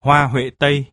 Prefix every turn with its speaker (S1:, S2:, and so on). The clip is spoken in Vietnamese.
S1: Hoa huệ Tây.